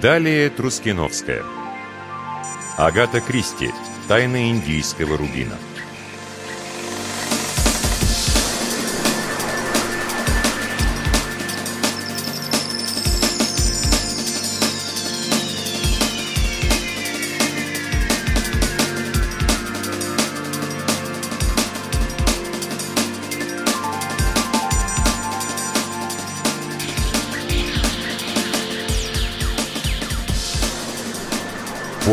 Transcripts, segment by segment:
Далее Трускиновская. Агата Кристи. Тайны индийского рубина.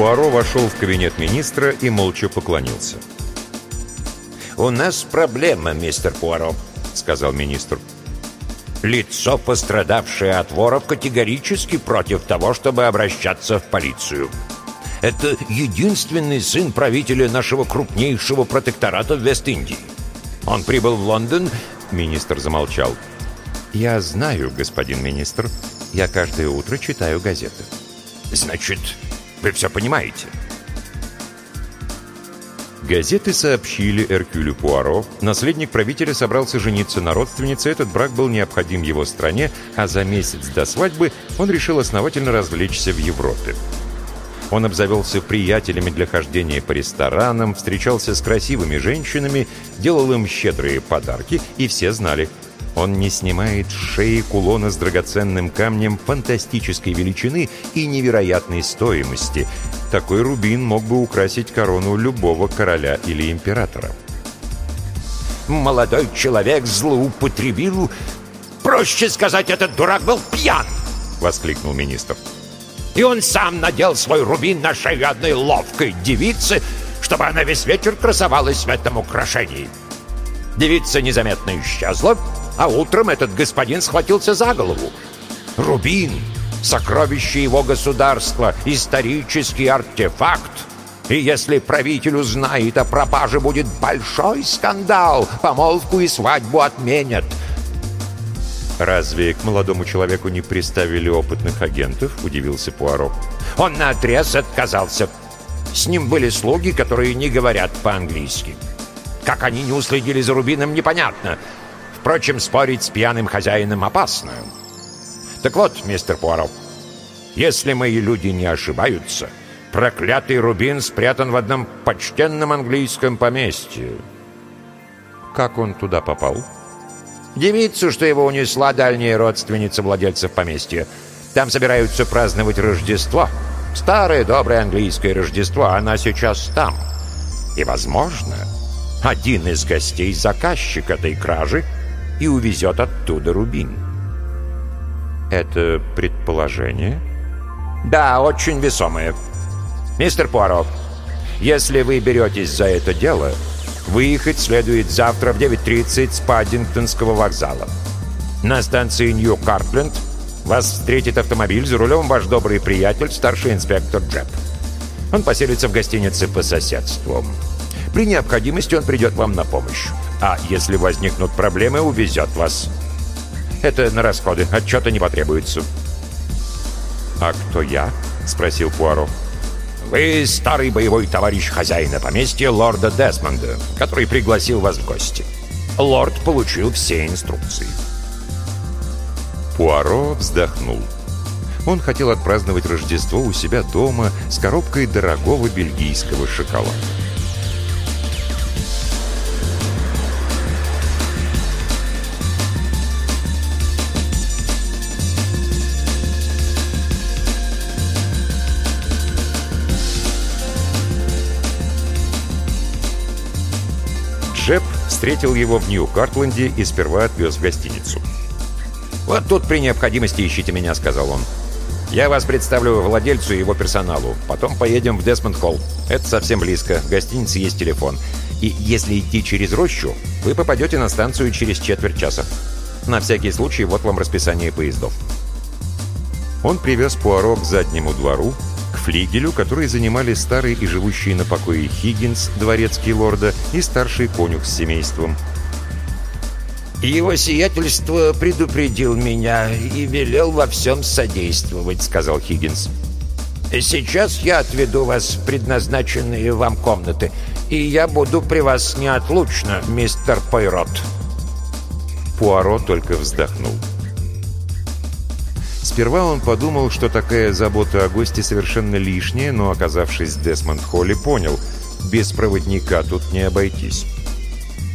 Пуаро вошел в кабинет министра и молча поклонился. «У нас проблема, мистер Пуаро», — сказал министр. «Лицо, пострадавшее от воров, категорически против того, чтобы обращаться в полицию. Это единственный сын правителя нашего крупнейшего протектората в Вест-Индии. Он прибыл в Лондон...» Министр замолчал. «Я знаю, господин министр. Я каждое утро читаю газеты». «Значит, вы все понимаете. Газеты сообщили Эркюлю Пуаро, наследник правителя собрался жениться на родственнице, этот брак был необходим его стране, а за месяц до свадьбы он решил основательно развлечься в Европе. Он обзавелся приятелями для хождения по ресторанам, встречался с красивыми женщинами, делал им щедрые подарки, и все знали – он не снимает с шеи кулона с драгоценным камнем фантастической величины и невероятной стоимости. Такой рубин мог бы украсить корону любого короля или императора. «Молодой человек злоупотребил... Проще сказать, этот дурак был пьян!» — воскликнул министр. «И он сам надел свой рубин на шею одной ловкой девицы, чтобы она весь вечер красовалась в этом украшении. Девица незаметно исчезла, а утром этот господин схватился за голову. Рубин, сокровище его государства, исторический артефакт. И если правитель узнает о пропаже, будет большой скандал. Помолвку и свадьбу отменят. «Разве к молодому человеку не приставили опытных агентов?» — удивился Пуаро. «Он наотрез отказался. С ним были слуги, которые не говорят по-английски. Как они не уследили за Рубином, непонятно. Впрочем, спорить с пьяным хозяином опасно. Так вот, мистер Пуаро, если мои люди не ошибаются, проклятый Рубин спрятан в одном почтенном английском поместье. Как он туда попал? Девицу, что его унесла дальняя родственница владельцев поместья. Там собираются праздновать Рождество. Старое доброе английское Рождество, она сейчас там. И, возможно, один из гостей заказчик этой кражи и увезет оттуда рубин. Это предположение? Да, очень весомое. Мистер Пуаро, если вы беретесь за это дело, выехать следует завтра в 9.30 с Паддингтонского вокзала. На станции Нью-Картленд вас встретит автомобиль, за рулем ваш добрый приятель, старший инспектор Джеб. Он поселится в гостинице по соседству. При необходимости он придет вам на помощь. А если возникнут проблемы, увезет вас. Это на расходы. Отчета не потребуется. «А кто я?» — спросил Пуаро. «Вы старый боевой товарищ хозяина поместья лорда Десмонда, который пригласил вас в гости. Лорд получил все инструкции». Пуаро вздохнул. Он хотел отпраздновать Рождество у себя дома с коробкой дорогого бельгийского шоколада. Встретил его в Нью-Картленде и сперва отвез в гостиницу. «Вот тут при необходимости ищите меня», — сказал он. «Я вас представлю владельцу и его персоналу. Потом поедем в Десмонд-Холл. Это совсем близко. В гостинице есть телефон. И если идти через рощу, вы попадете на станцию через четверть часа. На всякий случай, вот вам расписание поездов». Он привез Пуаро к заднему двору, флигелю, который занимали старый и живущий на покое Хиггинс, дворецкий лорда, и старший конюх с семейством. «Его сиятельство предупредил меня и велел во всем содействовать», — сказал Хиггинс. «Сейчас я отведу вас в предназначенные вам комнаты, и я буду при вас неотлучно, мистер Пойрот». Пуаро только вздохнул Сперва он подумал, что такая забота о госте совершенно лишняя, но, оказавшись в Десмонд-холле, понял — без проводника тут не обойтись.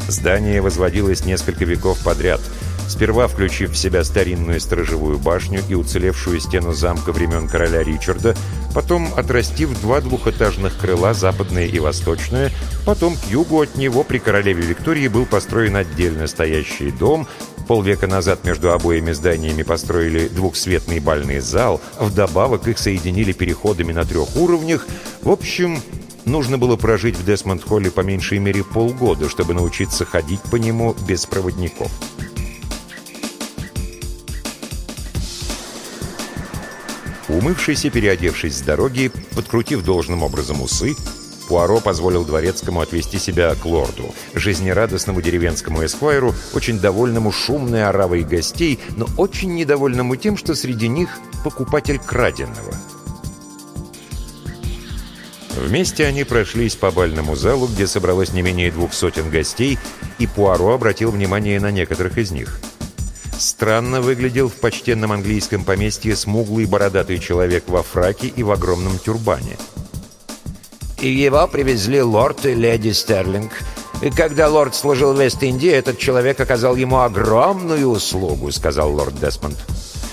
Здание возводилось несколько веков подряд, сперва включив в себя старинную сторожевую башню и уцелевшую стену замка времен короля Ричарда, потом отрастив два двухэтажных крыла, западное и восточное, потом к югу от него при королеве Виктории был построен отдельно стоящий дом, полвека назад между обоими зданиями построили двухсветный бальный зал, вдобавок их соединили переходами на трех уровнях, в общем, Нужно было прожить в Десмонд-Холле по меньшей мере полгода, чтобы научиться ходить по нему без проводников. Умывшись и переодевшись с дороги, подкрутив должным образом усы, Пуаро позволил дворецкому отвести себя к лорду, жизнерадостному деревенскому эсквайру, очень довольному шумной оравой гостей, но очень недовольному тем, что среди них покупатель краденого — Вместе они прошлись по бальному залу, где собралось не менее двух сотен гостей, и Пуаро обратил внимание на некоторых из них. Странно выглядел в почтенном английском поместье смуглый бородатый человек во фраке и в огромном тюрбане. И его привезли лорд и леди Стерлинг. И когда лорд служил в Вест-Индии, этот человек оказал ему огромную услугу, сказал лорд Десмонд.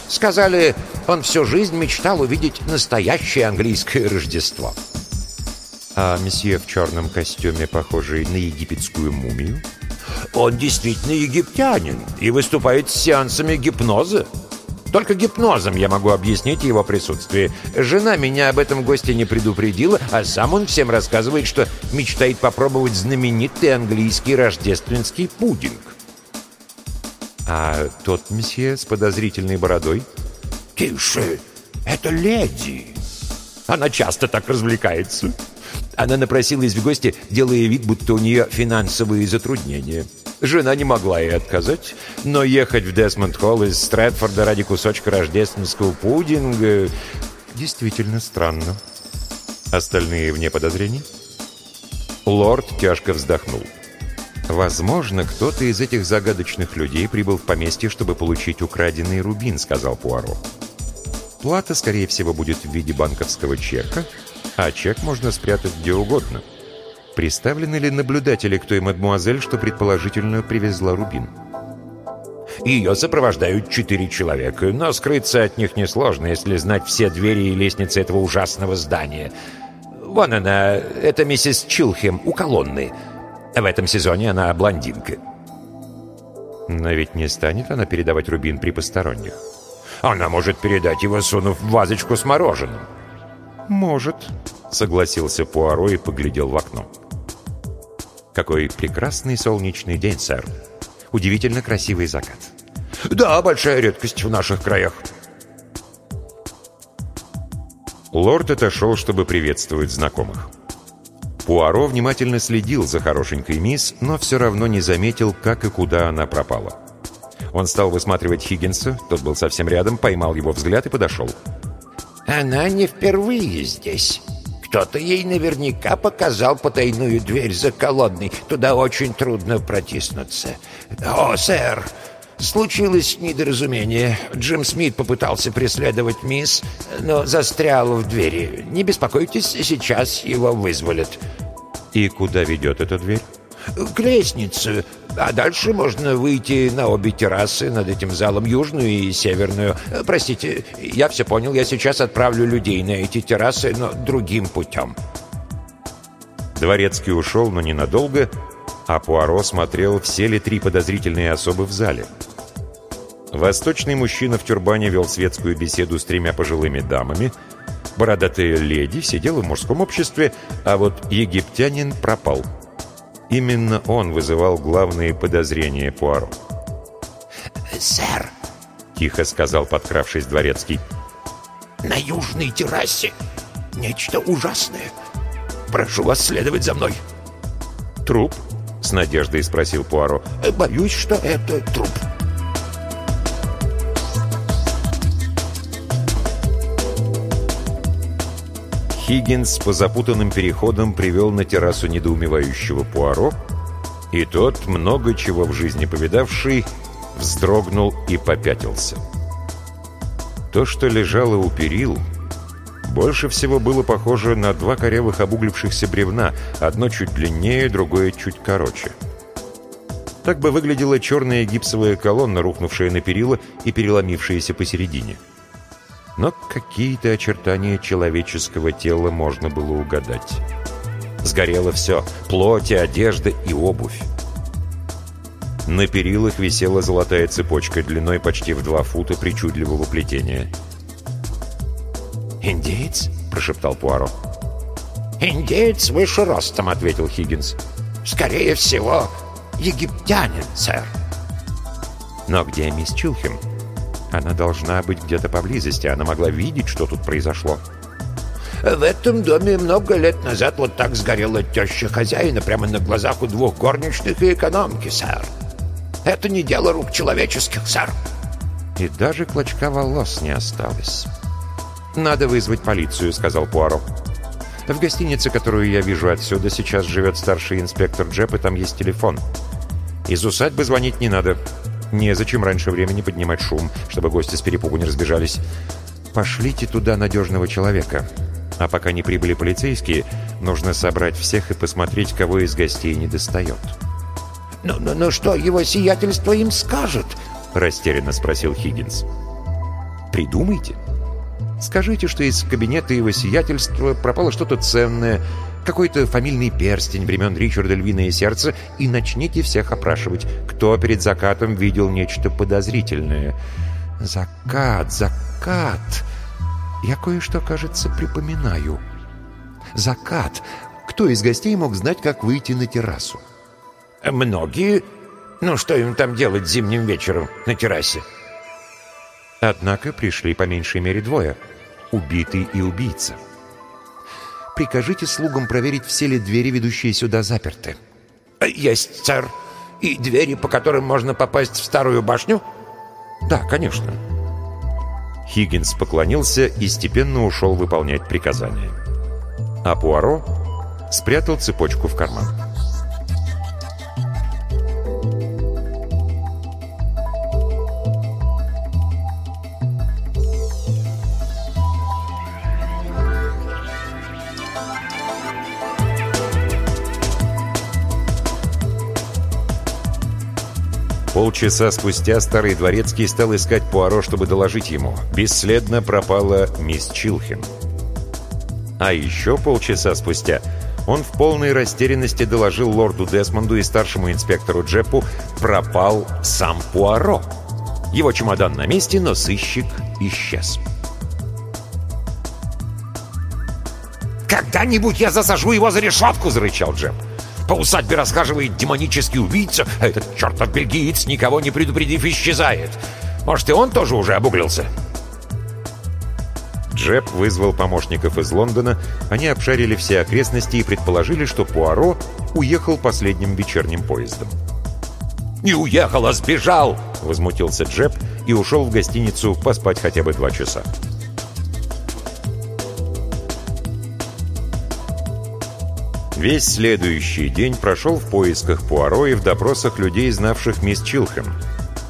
Сказали, он всю жизнь мечтал увидеть настоящее английское Рождество. А месье в черном костюме, похожий на египетскую мумию? Он действительно египтянин и выступает с сеансами гипноза. Только гипнозом я могу объяснить его присутствие. Жена меня об этом госте не предупредила, а сам он всем рассказывает, что мечтает попробовать знаменитый английский рождественский пудинг. А тот месье с подозрительной бородой? Тише, это леди. Она часто так развлекается. Она напросилась в гости, делая вид, будто у нее финансовые затруднения. Жена не могла ей отказать, но ехать в Десмонд-Холл из Стрэдфорда ради кусочка рождественского пудинга... Действительно странно. Остальные вне подозрений? Лорд тяжко вздохнул. «Возможно, кто-то из этих загадочных людей прибыл в поместье, чтобы получить украденный рубин», — сказал Пуаро. «Плата, скорее всего, будет в виде банковского чека, а чек можно спрятать где угодно. Представлены ли наблюдатели к той мадмуазель, что предположительно привезла рубин? Ее сопровождают четыре человека, но скрыться от них несложно, если знать все двери и лестницы этого ужасного здания. Вон она, это миссис Чилхем у колонны. В этом сезоне она блондинка. Но ведь не станет она передавать рубин при посторонних. Она может передать его, сунув в вазочку с мороженым. «Может», — согласился Пуаро и поглядел в окно. «Какой прекрасный солнечный день, сэр. Удивительно красивый закат». «Да, большая редкость в наших краях». Лорд отошел, чтобы приветствовать знакомых. Пуаро внимательно следил за хорошенькой мисс, но все равно не заметил, как и куда она пропала. Он стал высматривать Хиггинса, тот был совсем рядом, поймал его взгляд и подошел. Она не впервые здесь. Кто-то ей наверняка показал потайную дверь за колонной. Туда очень трудно протиснуться. О, сэр, случилось недоразумение. Джим Смит попытался преследовать мисс, но застрял в двери. Не беспокойтесь, сейчас его вызволят. И куда ведет эта дверь? К лестнице. А дальше можно выйти на обе террасы над этим залом, южную и северную. Э, простите, я все понял, я сейчас отправлю людей на эти террасы, но другим путем. Дворецкий ушел, но ненадолго, а Пуаро смотрел, все ли три подозрительные особы в зале. Восточный мужчина в тюрбане вел светскую беседу с тремя пожилыми дамами, бородатая леди сидела в мужском обществе, а вот египтянин пропал – Именно он вызывал главные подозрения Пуаро. «Сэр», — тихо сказал подкравшись дворецкий, — «на южной террасе нечто ужасное. Прошу вас следовать за мной». «Труп?» — с надеждой спросил Пуаро. «Боюсь, что это труп». Хиггинс по запутанным переходам привел на террасу недоумевающего Пуаро, и тот, много чего в жизни повидавший, вздрогнул и попятился. То, что лежало у перил, больше всего было похоже на два корявых обуглившихся бревна, одно чуть длиннее, другое чуть короче. Так бы выглядела черная гипсовая колонна, рухнувшая на перила и переломившаяся посередине. Но какие-то очертания человеческого тела можно было угадать. Сгорело все — плоть, одежда и обувь. На перилах висела золотая цепочка длиной почти в два фута причудливого плетения. «Индеец?» — прошептал Пуаро. «Индеец выше ростом», — ответил Хиггинс. «Скорее всего, египтянин, сэр». «Но где мисс Чилхем? Она должна быть где-то поблизости. Она могла видеть, что тут произошло». В этом доме много лет назад вот так сгорела теща хозяина прямо на глазах у двух горничных и экономки, сэр. Это не дело рук человеческих, сэр. И даже клочка волос не осталось. «Надо вызвать полицию», — сказал Пуаро. «В гостинице, которую я вижу отсюда, сейчас живет старший инспектор Джеб, и там есть телефон. Из усадьбы звонить не надо. Незачем раньше времени поднимать шум, чтобы гости с перепугу не разбежались. Пошлите туда надежного человека. А пока не прибыли полицейские, нужно собрать всех и посмотреть, кого из гостей не достает. «Ну, ну, ну что его сиятельство им скажет?» — растерянно спросил Хиггинс. «Придумайте. Скажите, что из кабинета его сиятельства пропало что-то ценное, какой-то фамильный перстень времен Ричарда Львиное Сердце, и начните всех опрашивать, кто перед закатом видел нечто подозрительное. Закат, закат. Я кое-что, кажется, припоминаю. Закат. Кто из гостей мог знать, как выйти на террасу? Многие. Ну, что им там делать зимним вечером на террасе? Однако пришли по меньшей мере двое. Убитый и убийца. Прикажите слугам проверить, все ли двери, ведущие сюда, заперты. Есть, сэр. И двери, по которым можно попасть в старую башню? Да, конечно. Хиггинс поклонился и степенно ушел выполнять приказания. А Пуаро спрятал цепочку в карман. Полчаса спустя старый дворецкий стал искать Пуаро, чтобы доложить ему. Бесследно пропала мисс Чилхен. А еще полчаса спустя он в полной растерянности доложил лорду Десмонду и старшему инспектору Джеппу «пропал сам Пуаро». Его чемодан на месте, но сыщик исчез. «Когда-нибудь я засажу его за решетку!» — зарычал Джепп. По усадьбе расхаживает демонический убийца, а этот чертов бельгиец, никого не предупредив, исчезает. Может, и он тоже уже обуглился?» Джеб вызвал помощников из Лондона, они обшарили все окрестности и предположили, что Пуаро уехал последним вечерним поездом. «Не уехал, а сбежал!» — возмутился Джеб и ушел в гостиницу поспать хотя бы два часа. Весь следующий день прошел в поисках Пуаро и в допросах людей, знавших мисс Чилхэм.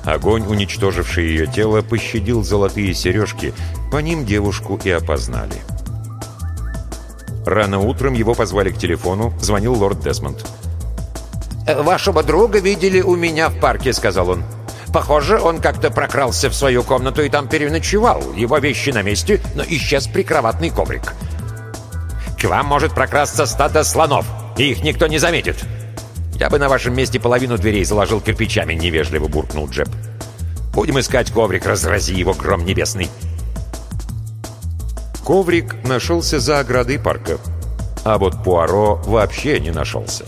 Огонь, уничтоживший ее тело, пощадил золотые сережки, по ним девушку и опознали. Рано утром его позвали к телефону, звонил лорд Десмонд. «Э, «Вашего друга видели у меня в парке», — сказал он. «Похоже, он как-то прокрался в свою комнату и там переночевал. Его вещи на месте, но исчез прикроватный коврик. К вам может прокрасться стадо слонов, и их никто не заметит. Я бы на вашем месте половину дверей заложил кирпичами, невежливо буркнул Джеб. Будем искать коврик, разрази его гром небесный. Коврик нашелся за оградой парка, а вот Пуаро вообще не нашелся.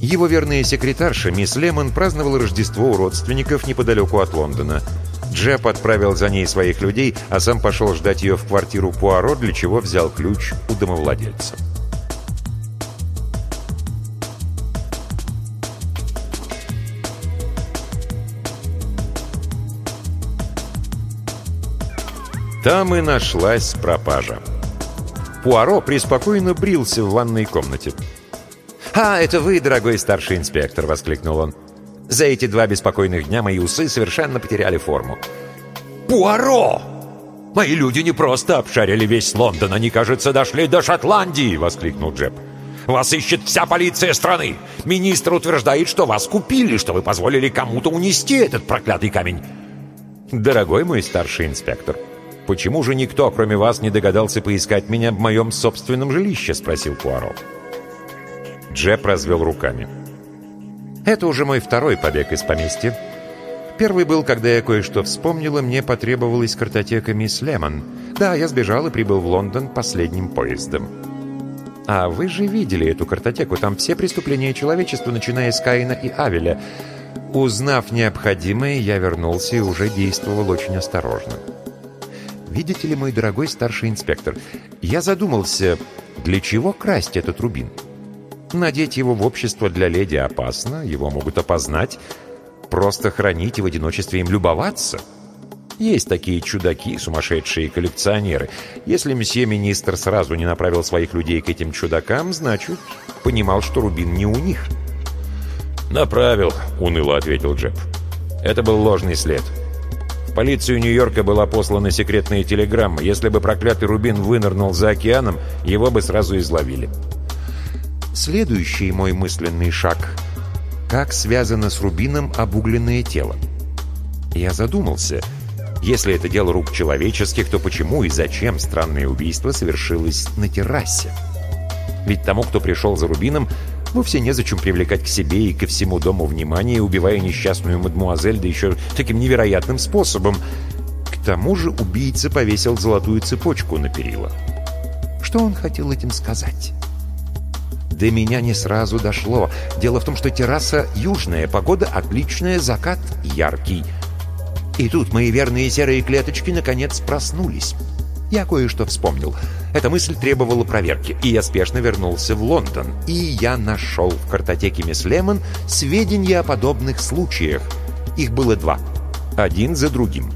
Его верная секретарша, мисс Лемон, праздновала Рождество у родственников неподалеку от Лондона – Джеб отправил за ней своих людей, а сам пошел ждать ее в квартиру Пуаро, для чего взял ключ у домовладельца. Там и нашлась пропажа. Пуаро преспокойно брился в ванной комнате. «А, это вы, дорогой старший инспектор!» — воскликнул он. За эти два беспокойных дня мои усы совершенно потеряли форму. «Пуаро! Мои люди не просто обшарили весь Лондон, они, кажется, дошли до Шотландии!» — воскликнул Джеб. «Вас ищет вся полиция страны! Министр утверждает, что вас купили, что вы позволили кому-то унести этот проклятый камень!» «Дорогой мой старший инспектор, почему же никто, кроме вас, не догадался поискать меня в моем собственном жилище?» — спросил Пуаро. Джеб развел руками. «Это уже мой второй побег из поместья. Первый был, когда я кое-что вспомнила, мне потребовалась картотека мисс Лемон. Да, я сбежал и прибыл в Лондон последним поездом. А вы же видели эту картотеку, там все преступления человечества, начиная с Каина и Авеля. Узнав необходимое, я вернулся и уже действовал очень осторожно. Видите ли, мой дорогой старший инспектор, я задумался, для чего красть этот рубин? Надеть его в общество для леди опасно, его могут опознать, Просто хранить и в одиночестве им любоваться? Есть такие чудаки, сумасшедшие коллекционеры. Если мсье-министр сразу не направил своих людей к этим чудакам, значит, понимал, что рубин не у них. «Направил», — уныло ответил Джеб. «Это был ложный след. Полицию Нью-Йорка была послана секретная телеграмма. Если бы проклятый рубин вынырнул за океаном, его бы сразу изловили». Следующий мой мысленный шаг — как связано с рубином обугленное тело. Я задумался, если это дело рук человеческих, то почему и зачем странное убийство совершилось на террасе? Ведь тому, кто пришел за рубином, вовсе незачем привлекать к себе и ко всему дому внимание, убивая несчастную мадмуазель, да еще таким невероятным способом. К тому же убийца повесил золотую цепочку на перила. Что он хотел этим сказать? До меня не сразу дошло. Дело в том, что терраса южная, погода отличная, закат яркий. И тут мои верные серые клеточки наконец проснулись. Я кое-что вспомнил. Эта мысль требовала проверки, и я спешно вернулся в Лондон. И я нашел в картотеке мисс Лемон сведения о подобных случаях. Их было два. Один за другим.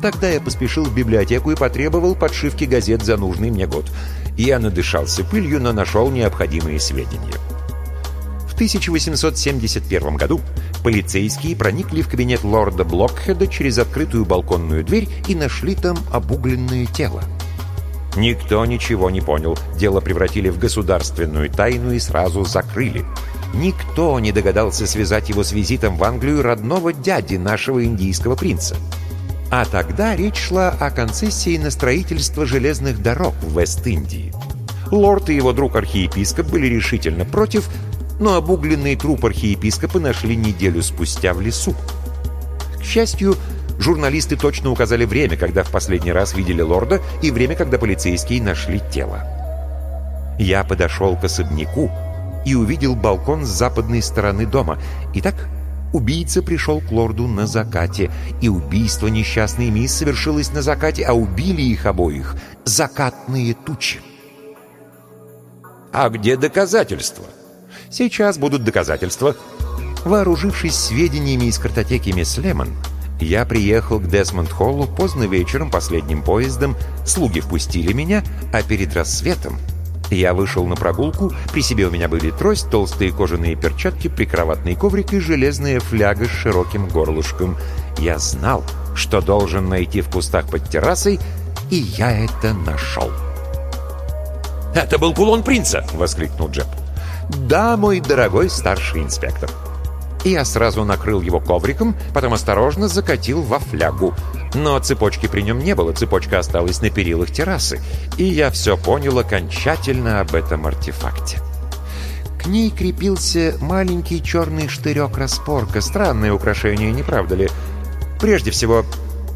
Тогда я поспешил в библиотеку и потребовал подшивки газет за нужный мне год. Я надышался пылью, но нашел необходимые сведения. В 1871 году полицейские проникли в кабинет лорда Блокхеда через открытую балконную дверь и нашли там обугленное тело. Никто ничего не понял. Дело превратили в государственную тайну и сразу закрыли. Никто не догадался связать его с визитом в Англию родного дяди нашего индийского принца. А тогда речь шла о концессии на строительство железных дорог в Вест-Индии. Лорд и его друг-архиепископ были решительно против, но обугленный труп архиепископа нашли неделю спустя в лесу. К счастью, журналисты точно указали время, когда в последний раз видели лорда, и время, когда полицейские нашли тело. Я подошел к особняку и увидел балкон с западной стороны дома. Итак, Убийца пришел к лорду на закате, и убийство несчастной мисс совершилось на закате, а убили их обоих закатные тучи. А где доказательства? Сейчас будут доказательства. Вооружившись сведениями из картотеки мисс Лемон, я приехал к Десмонд-Холлу поздно вечером последним поездом, слуги впустили меня, а перед рассветом я вышел на прогулку, при себе у меня были трость, толстые кожаные перчатки, прикроватный коврик и железная фляга с широким горлышком. Я знал, что должен найти в кустах под террасой, и я это нашел. «Это был кулон принца!» — воскликнул Джеб. «Да, мой дорогой старший инспектор». И я сразу накрыл его ковриком, потом осторожно закатил во флягу. Но цепочки при нем не было, цепочка осталась на перилах террасы, и я все понял окончательно об этом артефакте. К ней крепился маленький черный штырек-распорка. Странное украшение, не правда ли? Прежде всего,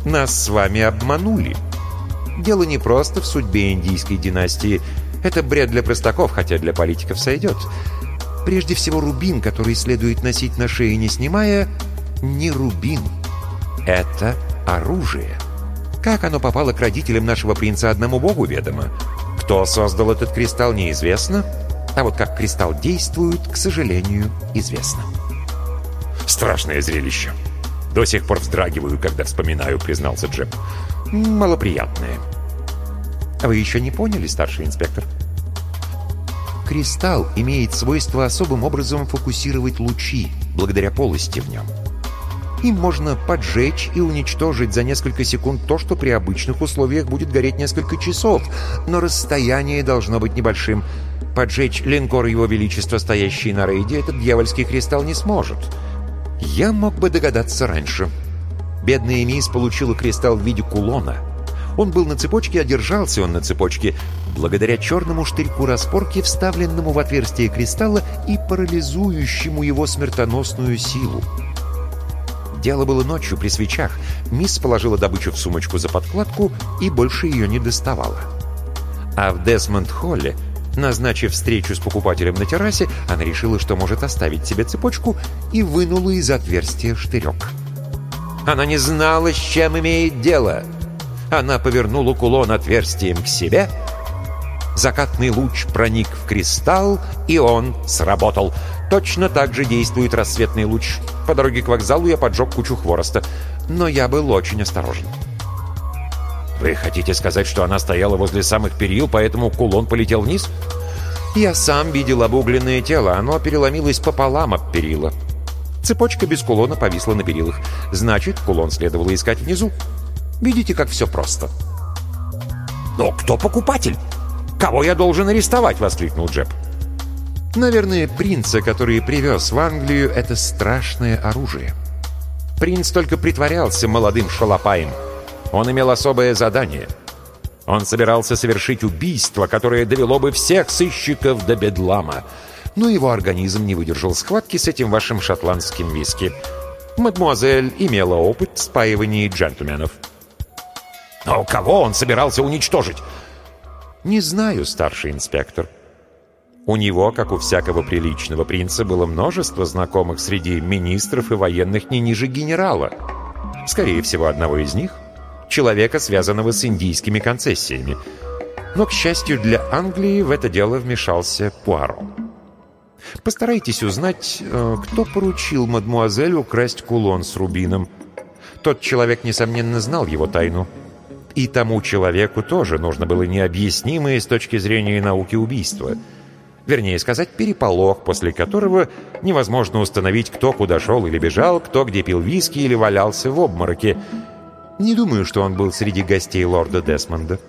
нас с вами обманули. Дело не просто в судьбе индийской династии. Это бред для простаков, хотя для политиков сойдет. Прежде всего, рубин, который следует носить на шее, не снимая, не рубин. Это оружие. Как оно попало к родителям нашего принца, одному богу ведомо. Кто создал этот кристалл, неизвестно. А вот как кристалл действует, к сожалению, известно. «Страшное зрелище. До сих пор вздрагиваю, когда вспоминаю», — признался Джеб. «Малоприятное». А вы еще не поняли, старший инспектор?» Кристалл имеет свойство особым образом фокусировать лучи, благодаря полости в нем. Им можно поджечь и уничтожить за несколько секунд то, что при обычных условиях будет гореть несколько часов, но расстояние должно быть небольшим. Поджечь линкор Его Величества, стоящий на рейде, этот дьявольский кристалл не сможет. Я мог бы догадаться раньше. Бедная мисс получила кристалл в виде кулона. Он был на цепочке, а держался он на цепочке благодаря черному штырьку распорки, вставленному в отверстие кристалла и парализующему его смертоносную силу. Дело было ночью при свечах. Мисс положила добычу в сумочку за подкладку и больше ее не доставала. А в Десмонд-Холле, назначив встречу с покупателем на террасе, она решила, что может оставить себе цепочку и вынула из отверстия штырек. Она не знала, с чем имеет дело. Она повернула кулон отверстием к себе. Закатный луч проник в кристалл, и он сработал. Точно так же действует рассветный луч. По дороге к вокзалу я поджег кучу хвороста. Но я был очень осторожен. «Вы хотите сказать, что она стояла возле самых перил, поэтому кулон полетел вниз?» «Я сам видел обугленное тело. Оно переломилось пополам об перила. Цепочка без кулона повисла на перилах. Значит, кулон следовало искать внизу. Видите, как все просто». «Но кто покупатель? Кого я должен арестовать?» — воскликнул Джеб. Наверное, принца, который привез в Англию это страшное оружие. Принц только притворялся молодым шалопаем. Он имел особое задание. Он собирался совершить убийство, которое довело бы всех сыщиков до бедлама. Но его организм не выдержал схватки с этим вашим шотландским виски. Мадмуазель имела опыт спаивания джентльменов. Но кого он собирался уничтожить? «Не знаю, старший инспектор». У него, как у всякого приличного принца, было множество знакомых среди министров и военных не ниже генерала. Скорее всего, одного из них — человека, связанного с индийскими концессиями. Но, к счастью для Англии, в это дело вмешался Пуаро. Постарайтесь узнать, э, кто поручил мадмуазель украсть кулон с рубином. Тот человек, несомненно, знал его тайну. И тому человеку тоже нужно было необъяснимое с точки зрения науки убийства — Вернее сказать, переполох, после которого невозможно установить, кто куда шел или бежал, кто где пил виски или валялся в обмороке. Не думаю, что он был среди гостей лорда Десмонда.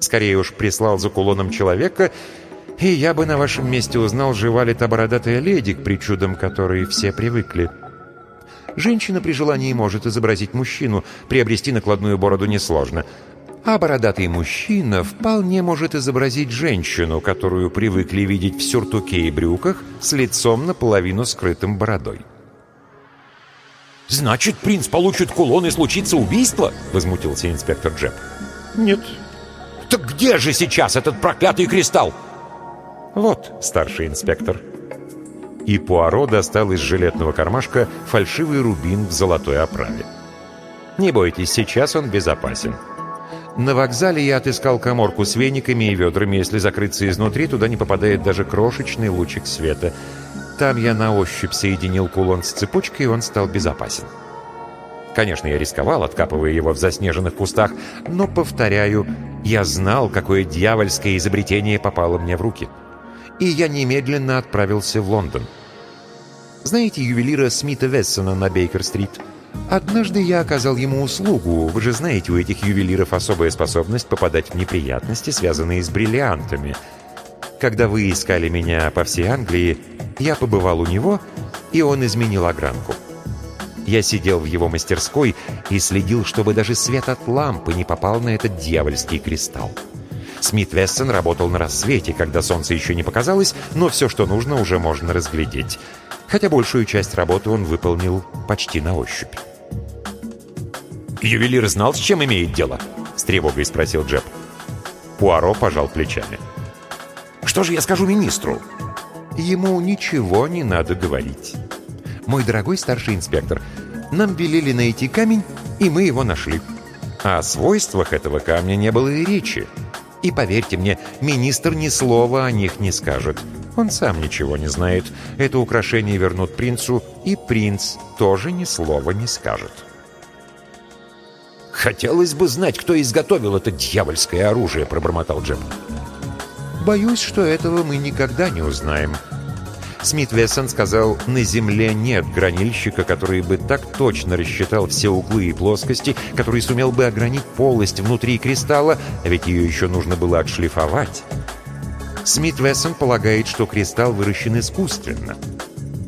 Скорее уж прислал за кулоном человека, и я бы на вашем месте узнал, жива ли та бородатая леди, к причудам которой все привыкли. Женщина при желании может изобразить мужчину, приобрести накладную бороду несложно — а бородатый мужчина вполне может изобразить женщину, которую привыкли видеть в сюртуке и брюках с лицом наполовину скрытым бородой. «Значит, принц получит кулон и случится убийство?» — возмутился инспектор Джеб. «Нет». «Так где же сейчас этот проклятый кристалл?» «Вот, старший инспектор». И Пуаро достал из жилетного кармашка фальшивый рубин в золотой оправе. «Не бойтесь, сейчас он безопасен». На вокзале я отыскал коморку с вениками и ведрами. Если закрыться изнутри, туда не попадает даже крошечный лучик света. Там я на ощупь соединил кулон с цепочкой, и он стал безопасен. Конечно, я рисковал, откапывая его в заснеженных кустах, но, повторяю, я знал, какое дьявольское изобретение попало мне в руки. И я немедленно отправился в Лондон. Знаете ювелира Смита Вессона на Бейкер-стрит? Однажды я оказал ему услугу. Вы же знаете, у этих ювелиров особая способность попадать в неприятности, связанные с бриллиантами. Когда вы искали меня по всей Англии, я побывал у него, и он изменил огранку. Я сидел в его мастерской и следил, чтобы даже свет от лампы не попал на этот дьявольский кристалл. Смит Вессон работал на рассвете, когда солнце еще не показалось, но все, что нужно, уже можно разглядеть хотя большую часть работы он выполнил почти на ощупь. «Ювелир знал, с чем имеет дело?» — с тревогой спросил Джеб. Пуаро пожал плечами. «Что же я скажу министру?» «Ему ничего не надо говорить. Мой дорогой старший инспектор, нам велели найти камень, и мы его нашли. О свойствах этого камня не было и речи. И поверьте мне, министр ни слова о них не скажет. Он сам ничего не знает. Это украшение вернут принцу, и принц тоже ни слова не скажет. «Хотелось бы знать, кто изготовил это дьявольское оружие», — пробормотал Джем. «Боюсь, что этого мы никогда не узнаем. Смит Вессон сказал, на Земле нет гранильщика, который бы так точно рассчитал все углы и плоскости, который сумел бы огранить полость внутри кристалла, а ведь ее еще нужно было отшлифовать. Смит Вессон полагает, что кристалл выращен искусственно.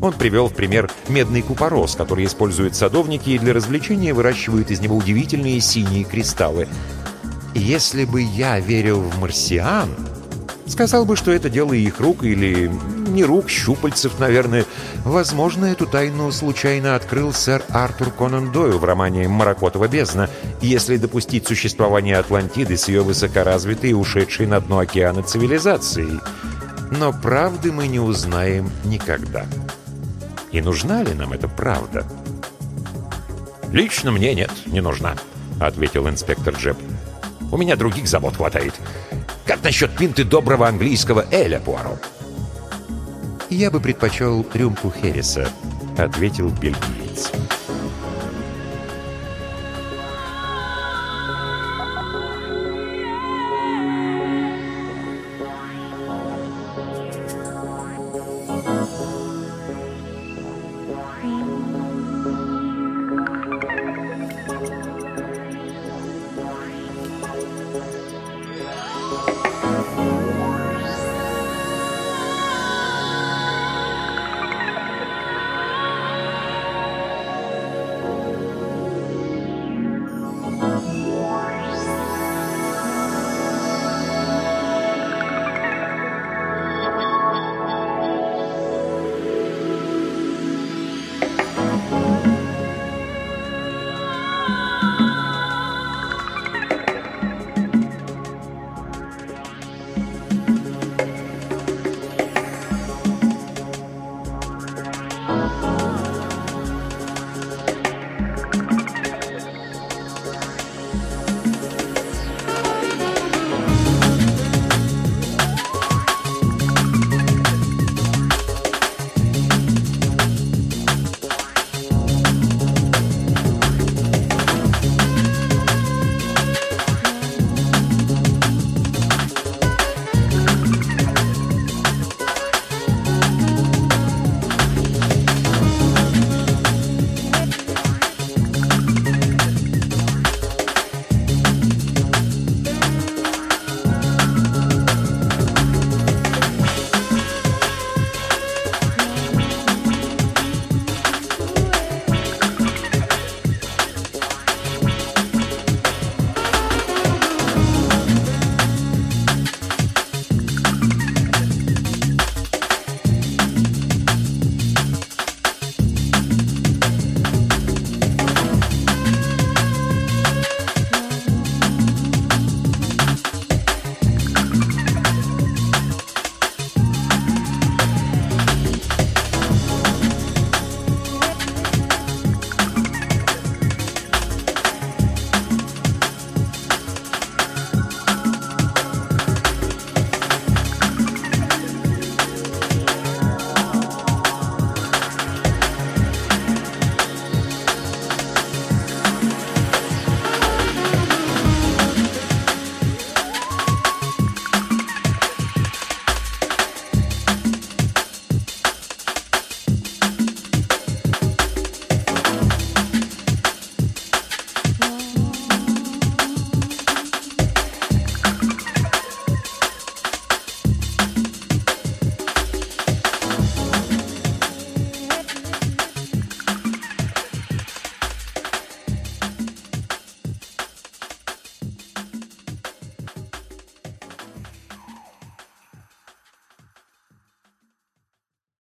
Он привел в пример медный купорос, который используют садовники и для развлечения выращивают из него удивительные синие кристаллы. Если бы я верил в марсиан, сказал бы, что это дело их рук или не рук, щупальцев, наверное. Возможно, эту тайну случайно открыл сэр Артур Конан Дойл в романе «Маракотова бездна», если допустить существование Атлантиды с ее высокоразвитой и ушедшей на дно океана цивилизацией. Но правды мы не узнаем никогда. И нужна ли нам эта правда? «Лично мне нет, не нужна», — ответил инспектор Джеб. «У меня других забот хватает. Как насчет пинты доброго английского Эля, Пуаро?» «Я бы предпочел рюмку Хереса», — ответил Бельгиец.